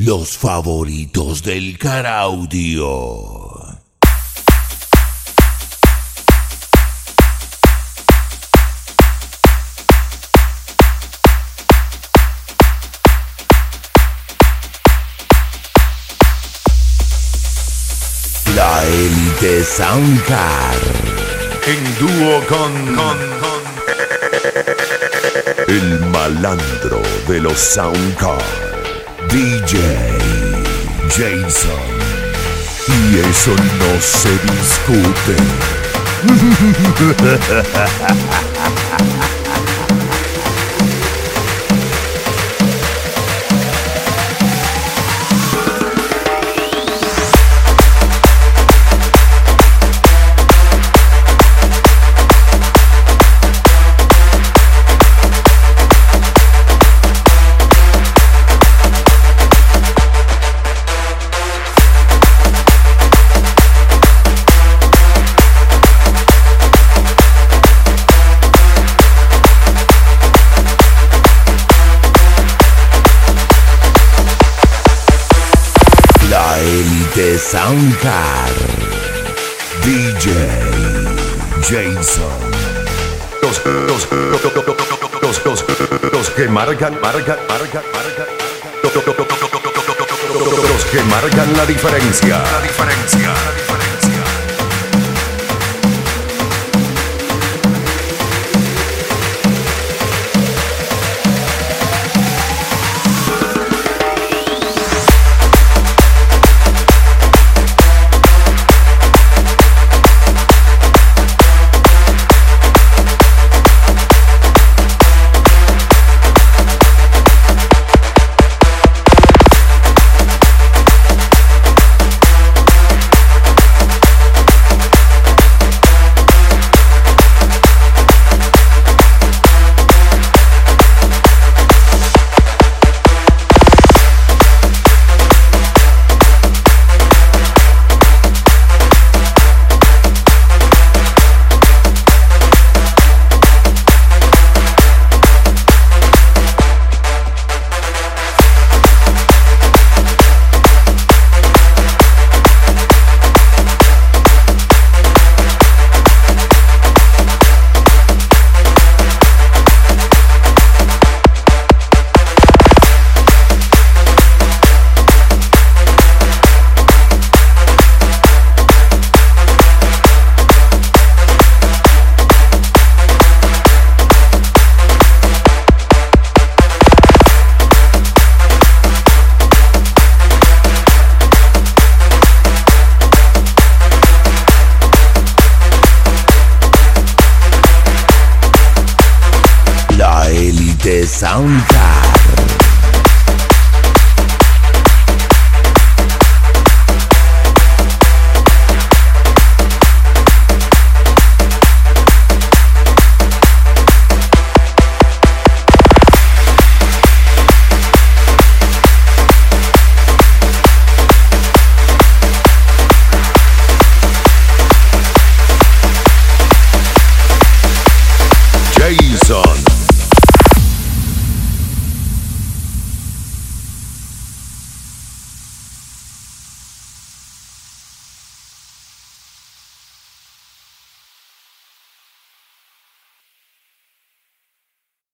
Los favoritos del Caraudio. La élite Soundcar. En dúo con, con, con El malandro de los Soundcar. DJ Jason. Y eso no se discute. élite Soundcar. DJ Jason. los, los, los, los, los, que marcan, marcan, marcan, marcan. Los, que marcan. La diferencia. La diferencia. La élite Soundcar.